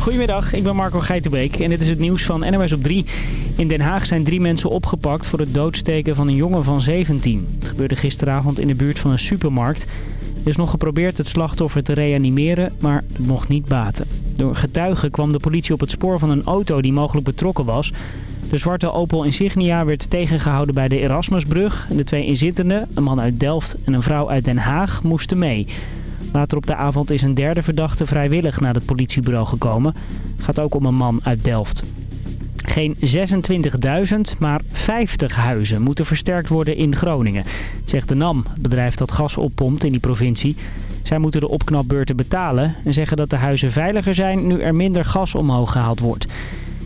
Goedemiddag, ik ben Marco Geitenbeek en dit is het nieuws van NMS op 3. In Den Haag zijn drie mensen opgepakt voor het doodsteken van een jongen van 17. Het gebeurde gisteravond in de buurt van een supermarkt. Er is nog geprobeerd het slachtoffer te reanimeren, maar het mocht niet baten. Door getuigen kwam de politie op het spoor van een auto die mogelijk betrokken was. De zwarte Opel Insignia werd tegengehouden bij de Erasmusbrug. De twee inzittenden, een man uit Delft en een vrouw uit Den Haag, moesten mee. Later op de avond is een derde verdachte vrijwillig naar het politiebureau gekomen. Gaat ook om een man uit Delft. Geen 26.000, maar 50 huizen moeten versterkt worden in Groningen, zegt de NAM, het bedrijf dat gas oppompt in die provincie. Zij moeten de opknapbeurten betalen en zeggen dat de huizen veiliger zijn nu er minder gas omhoog gehaald wordt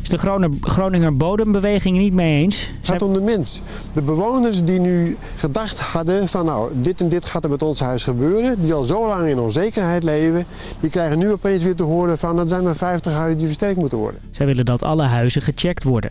is de Groninger bodembeweging niet mee eens. Het gaat om de mens. De bewoners die nu gedacht hadden van nou, dit en dit gaat er met ons huis gebeuren. Die al zo lang in onzekerheid leven. Die krijgen nu opeens weer te horen van dat zijn maar 50 huizen die versterkt moeten worden. Zij willen dat alle huizen gecheckt worden.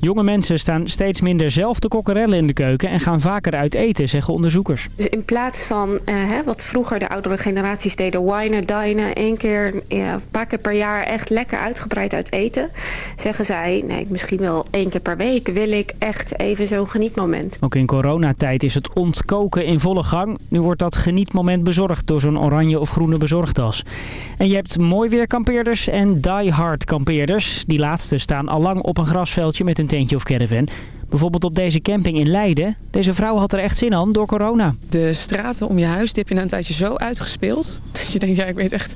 Jonge mensen staan steeds minder zelf de kokkerellen in de keuken en gaan vaker uit eten, zeggen onderzoekers. Dus in plaats van uh, hè, wat vroeger de oudere generaties deden, winen, dinen, één keer, ja, een paar keer per jaar echt lekker uitgebreid uit eten, zeggen zij, nee, misschien wel één keer per week wil ik echt even zo'n genietmoment. Ook in coronatijd is het ontkoken in volle gang. Nu wordt dat genietmoment bezorgd door zo'n oranje of groene bezorgdas. En je hebt mooi weer kampeerders en die hard kampeerders. Die laatste staan al lang op een grasveldje met een tentje of caravan. Bijvoorbeeld op deze camping in Leiden. Deze vrouw had er echt zin aan door corona. De straten om je huis die heb je na een tijdje zo uitgespeeld. Dat je denkt, ja ik weet echt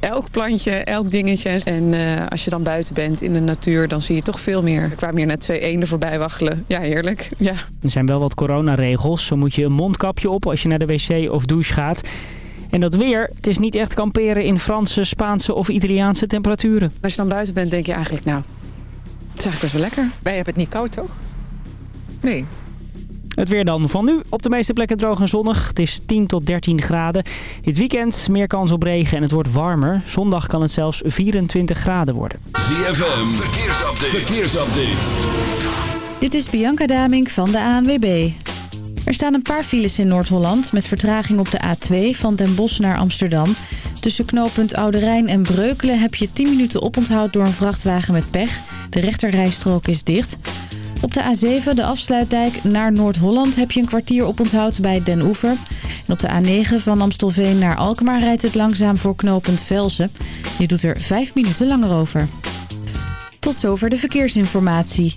elk plantje, elk dingetje. En uh, als je dan buiten bent in de natuur, dan zie je toch veel meer. Er kwamen hier net twee eenden voorbij waggelen. Ja, heerlijk. Ja. Er zijn wel wat coronaregels. Zo moet je een mondkapje op als je naar de wc of douche gaat. En dat weer, het is niet echt kamperen in Franse, Spaanse of Italiaanse temperaturen. Als je dan buiten bent, denk je eigenlijk, nou, is eigenlijk best wel lekker. Wij hebben het niet koud, toch? Nee. Het weer dan van nu. Op de meeste plekken droog en zonnig. Het is 10 tot 13 graden. Dit weekend meer kans op regen en het wordt warmer. Zondag kan het zelfs 24 graden worden. ZFM, verkeersupdate. verkeersupdate. Dit is Bianca Damink van de ANWB. Er staan een paar files in Noord-Holland met vertraging op de A2 van Den Bosch naar Amsterdam. Tussen knooppunt Oude Rijn en Breukelen heb je 10 minuten oponthoud door een vrachtwagen met pech. De rechterrijstrook is dicht. Op de A7, de afsluitdijk naar Noord-Holland, heb je een kwartier oponthoud bij Den Oever. En op de A9 van Amstelveen naar Alkmaar rijdt het langzaam voor knooppunt Velsen. Je doet er 5 minuten langer over. Tot zover de verkeersinformatie.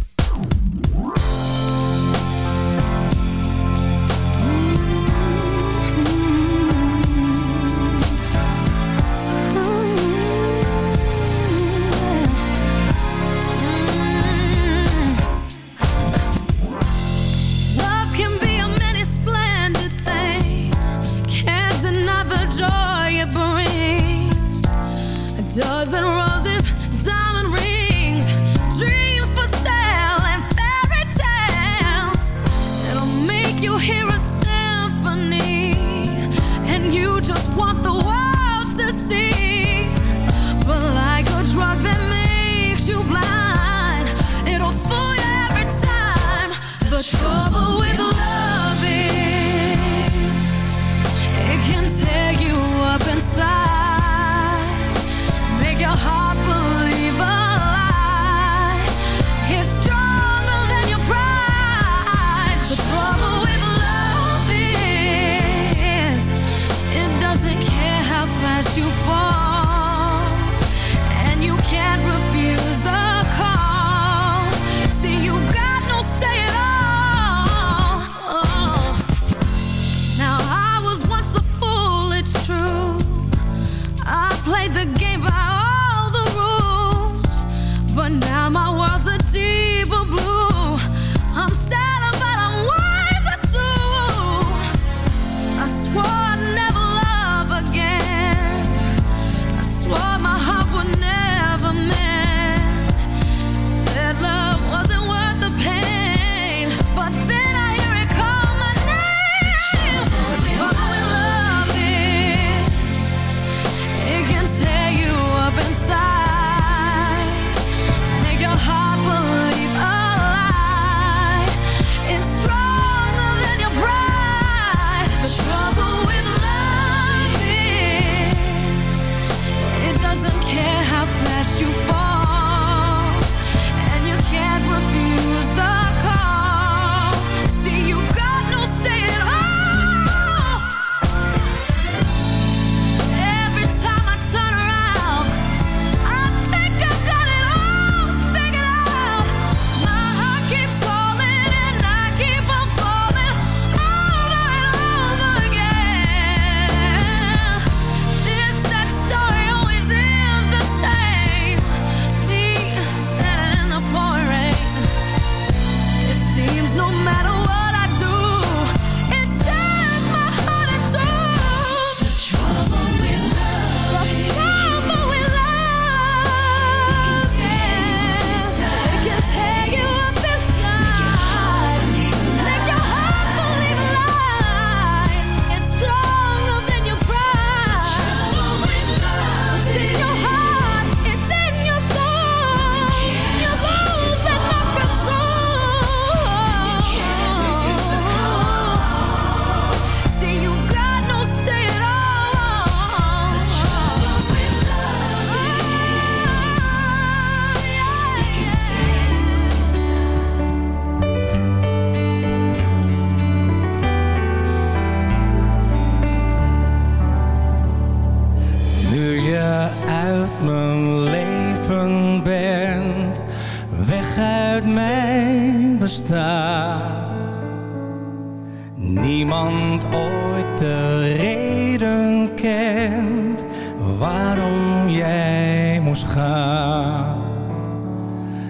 moest.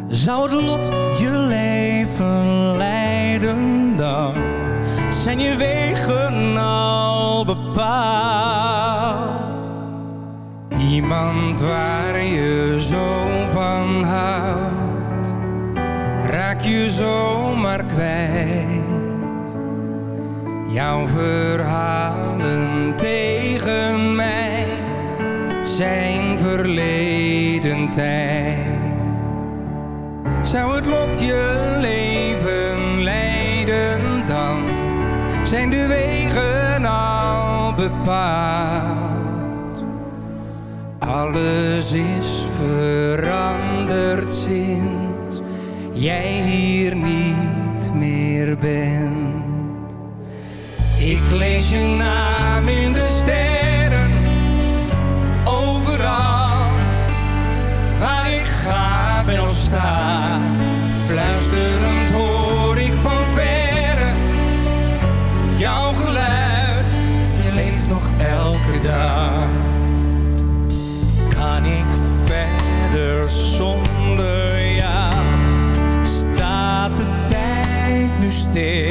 Zou het lot je leven leiden dan? Zijn je wegen al bepaald? Iemand waar je zo van houdt, raak je zomaar kwijt. Jouw verhalen tegen mij zijn verleden tijd. Zou het lot je leven leiden dan? Zijn de wegen al bepaald? Alles is veranderd sinds jij hier niet meer bent. Ik lees je naam in de sterren. sta. Fluisterend hoor ik van verre jouw geluid. Je leeft nog elke dag. Kan ik verder zonder jou? Staat de tijd nu stil?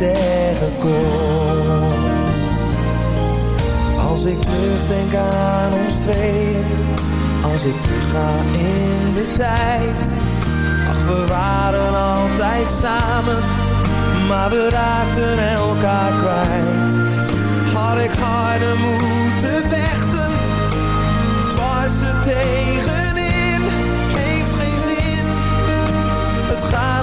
zeggen. Als ik terugdenk aan ons tweeën als ik terugga in de tijd. Ach, we waren altijd samen, maar we raakten elkaar kwijt. Had ik harder moeten vechten, dwars er tegenin.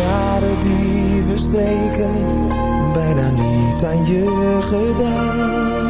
jaren die verstreken, bijna niet aan je gedacht.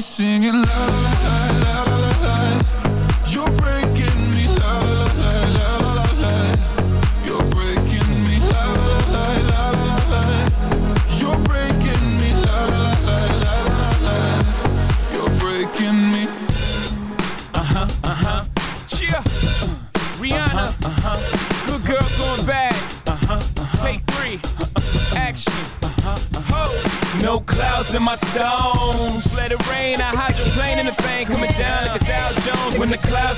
singing love, la la.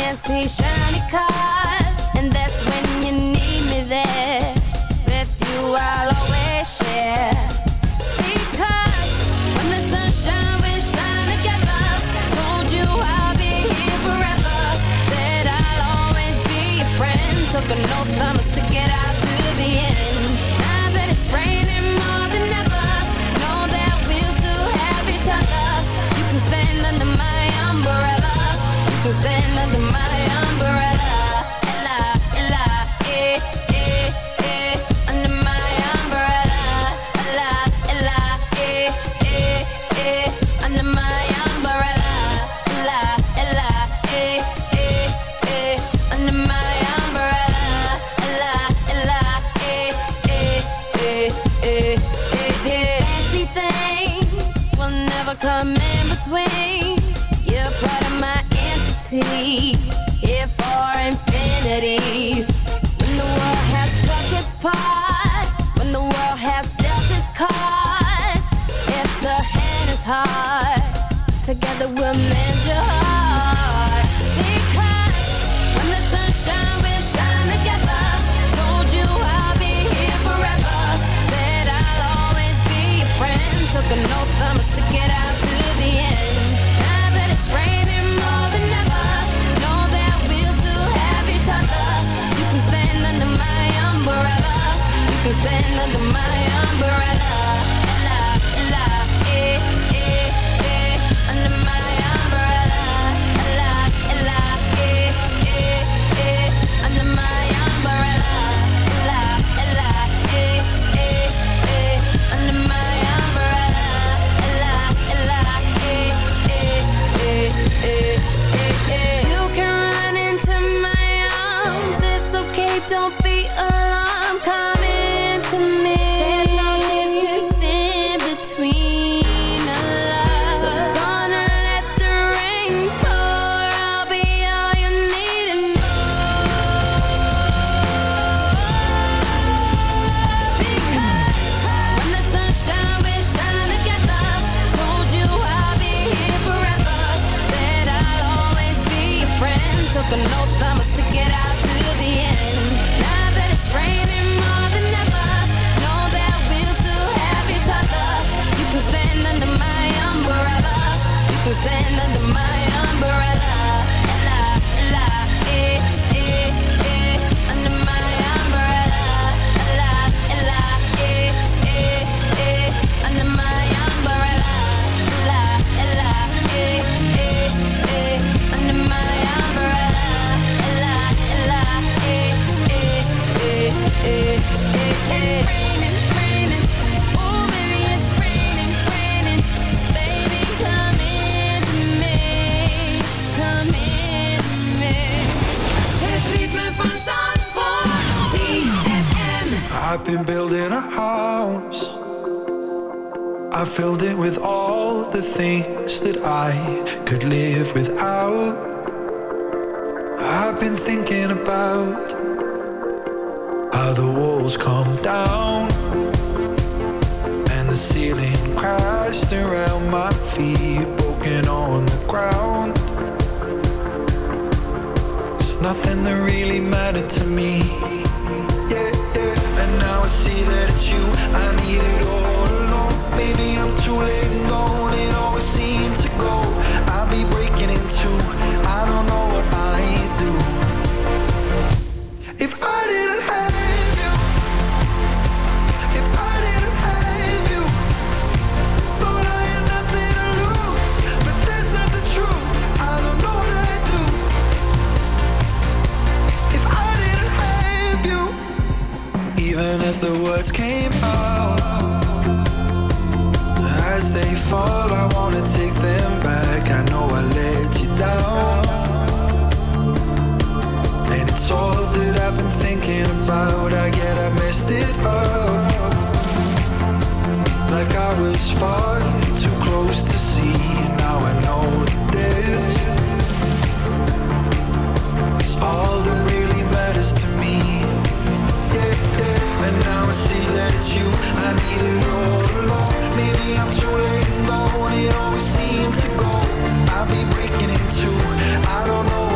can't see shiny cars. And that's when you need me there. With you, I'll always share. Because when the sunshine, we shine together. Told you I'll be here forever. Said I'll always be your friend. Took an oath, promise to get out to the end. Never come in between. You're part of my entity, here for infinity. When the world has took its part, when the world has dealt its cards, if the hand is hard, together we'll mend your heart. under my umbrella. was far too close to see. Now I know that this is all that really matters to me. Yeah, yeah. And now I see that it's you. I needed all along. Maybe I'm too late, and though it always seems to go, I'll be breaking into. I don't know.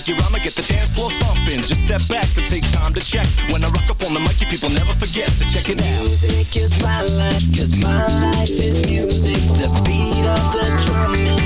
figure I'ma get the dance floor thumping. Just step back and take time to check. When I rock up on the mic, you people never forget to check it out. Music is my life, cause my life is music. The beat of the drum